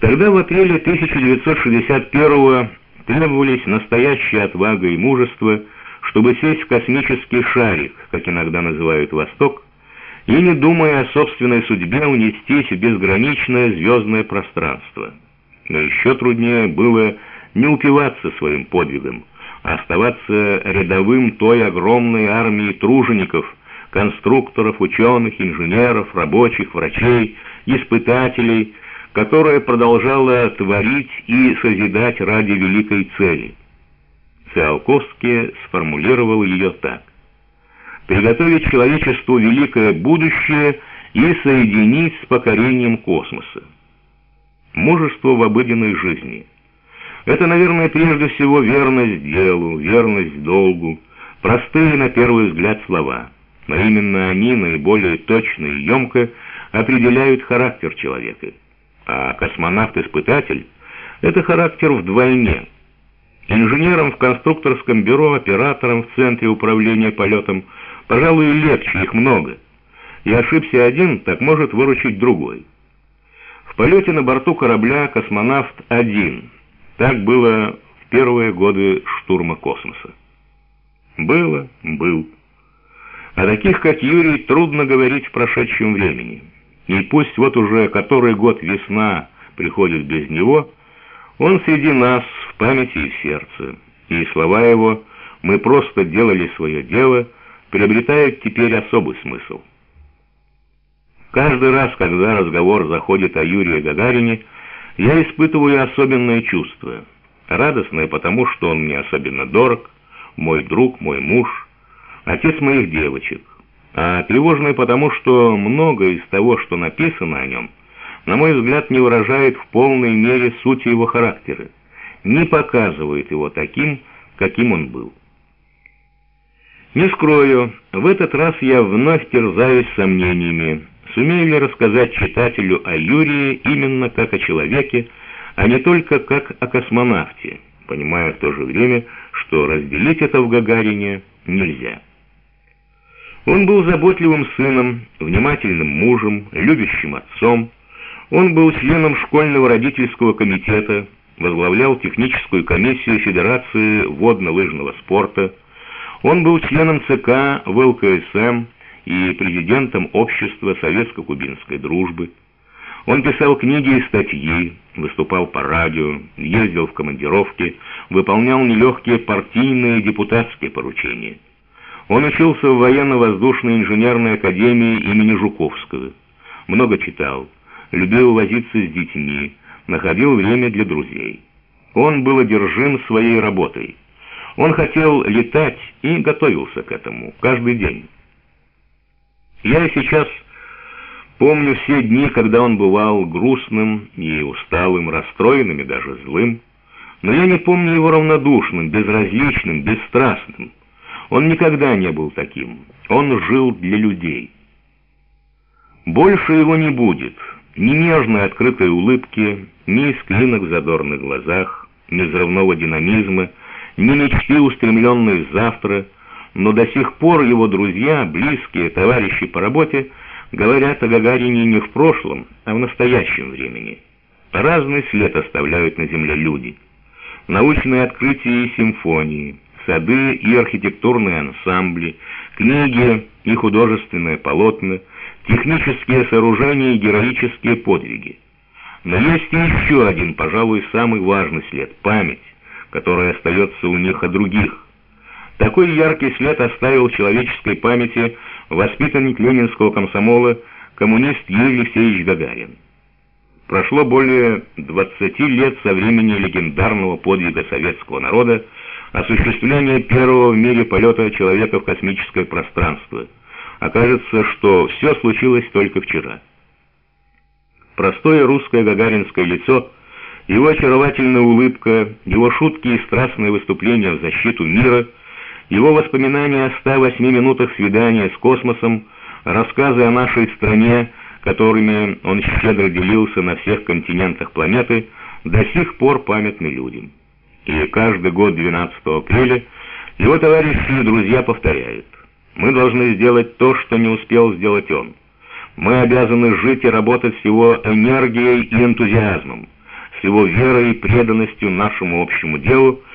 Тогда в апреле 1961 требовались настоящая отвага и мужество, чтобы сесть в космический шарик, как иногда называют Восток, и, не думая о собственной судьбе, унестись в безграничное звездное пространство. Но еще труднее было не упиваться своим подвигом, а оставаться рядовым той огромной армии тружеников, конструкторов, ученых, инженеров, рабочих, врачей, испытателей, которая продолжала творить и созидать ради великой цели. Циолковский сформулировал ее так. «Приготовить человечеству великое будущее и соединить с покорением космоса. Мужество в обыденной жизни. Это, наверное, прежде всего верность делу, верность долгу, простые на первый взгляд слова, но именно они наиболее точно и емко определяют характер человека» а космонавт-испытатель — это характер вдвойне. Инженерам в конструкторском бюро, операторам в центре управления полетом, пожалуй, легче, их много. И ошибся один, так может выручить другой. В полете на борту корабля космонавт один. Так было в первые годы штурма космоса. Было, был. О таких, как Юрий, трудно говорить в прошедшем времени. И пусть вот уже который год весна приходит без него, он среди нас в памяти и в сердце, и слова его «мы просто делали свое дело» приобретают теперь особый смысл. Каждый раз, когда разговор заходит о Юрии Гагарине, я испытываю особенное чувство. Радостное потому, что он мне особенно дорог, мой друг, мой муж, отец моих девочек а тревожный потому, что многое из того, что написано о нем, на мой взгляд, не выражает в полной мере сути его характера, не показывает его таким, каким он был. Не скрою, в этот раз я вновь терзаюсь сомнениями, сумею ли рассказать читателю о Юрии именно как о человеке, а не только как о космонавте, понимая в то же время, что разделить это в Гагарине нельзя. Он был заботливым сыном, внимательным мужем, любящим отцом. Он был членом школьного родительского комитета, возглавлял техническую комиссию Федерации водно-лыжного спорта. Он был членом ЦК ВЛКСМ и президентом Общества советско-кубинской дружбы. Он писал книги и статьи, выступал по радио, ездил в командировки, выполнял нелегкие партийные депутатские поручения. Он учился в военно-воздушной инженерной академии имени Жуковского. Много читал, любил возиться с детьми, находил время для друзей. Он был одержим своей работой. Он хотел летать и готовился к этому каждый день. Я сейчас помню все дни, когда он бывал грустным и усталым, расстроенным и даже злым, но я не помню его равнодушным, безразличным, бесстрастным. Он никогда не был таким. Он жил для людей. Больше его не будет. Ни нежной открытой улыбки, ни искринок в задорных глазах, ни взрывного динамизма, ни мечты, устремленной в завтра, но до сих пор его друзья, близкие, товарищи по работе говорят о Гагарине не в прошлом, а в настоящем времени. Разный след оставляют на Земле люди. Научные открытия и симфонии – сады и архитектурные ансамбли, книги и художественные полотна, технические сооружения и героические подвиги. Но есть еще один, пожалуй, самый важный след – память, которая остается у них о других. Такой яркий след оставил в человеческой памяти воспитанник ленинского комсомола коммунист Юрий Алексеевич Гагарин. Прошло более 20 лет со времени легендарного подвига советского народа, осуществление первого в мире полета человека в космическое пространство. Окажется, что все случилось только вчера. Простое русское гагаринское лицо, его очаровательная улыбка, его шутки и страстные выступления в защиту мира, его воспоминания о 108 минутах свидания с космосом, рассказы о нашей стране, которыми он щедро делился на всех континентах планеты, до сих пор памятны людям и каждый год 12 апреля его товарищи и друзья повторяют. Мы должны сделать то, что не успел сделать он. Мы обязаны жить и работать с его энергией и энтузиазмом. с его верой и преданностью нашему общему делу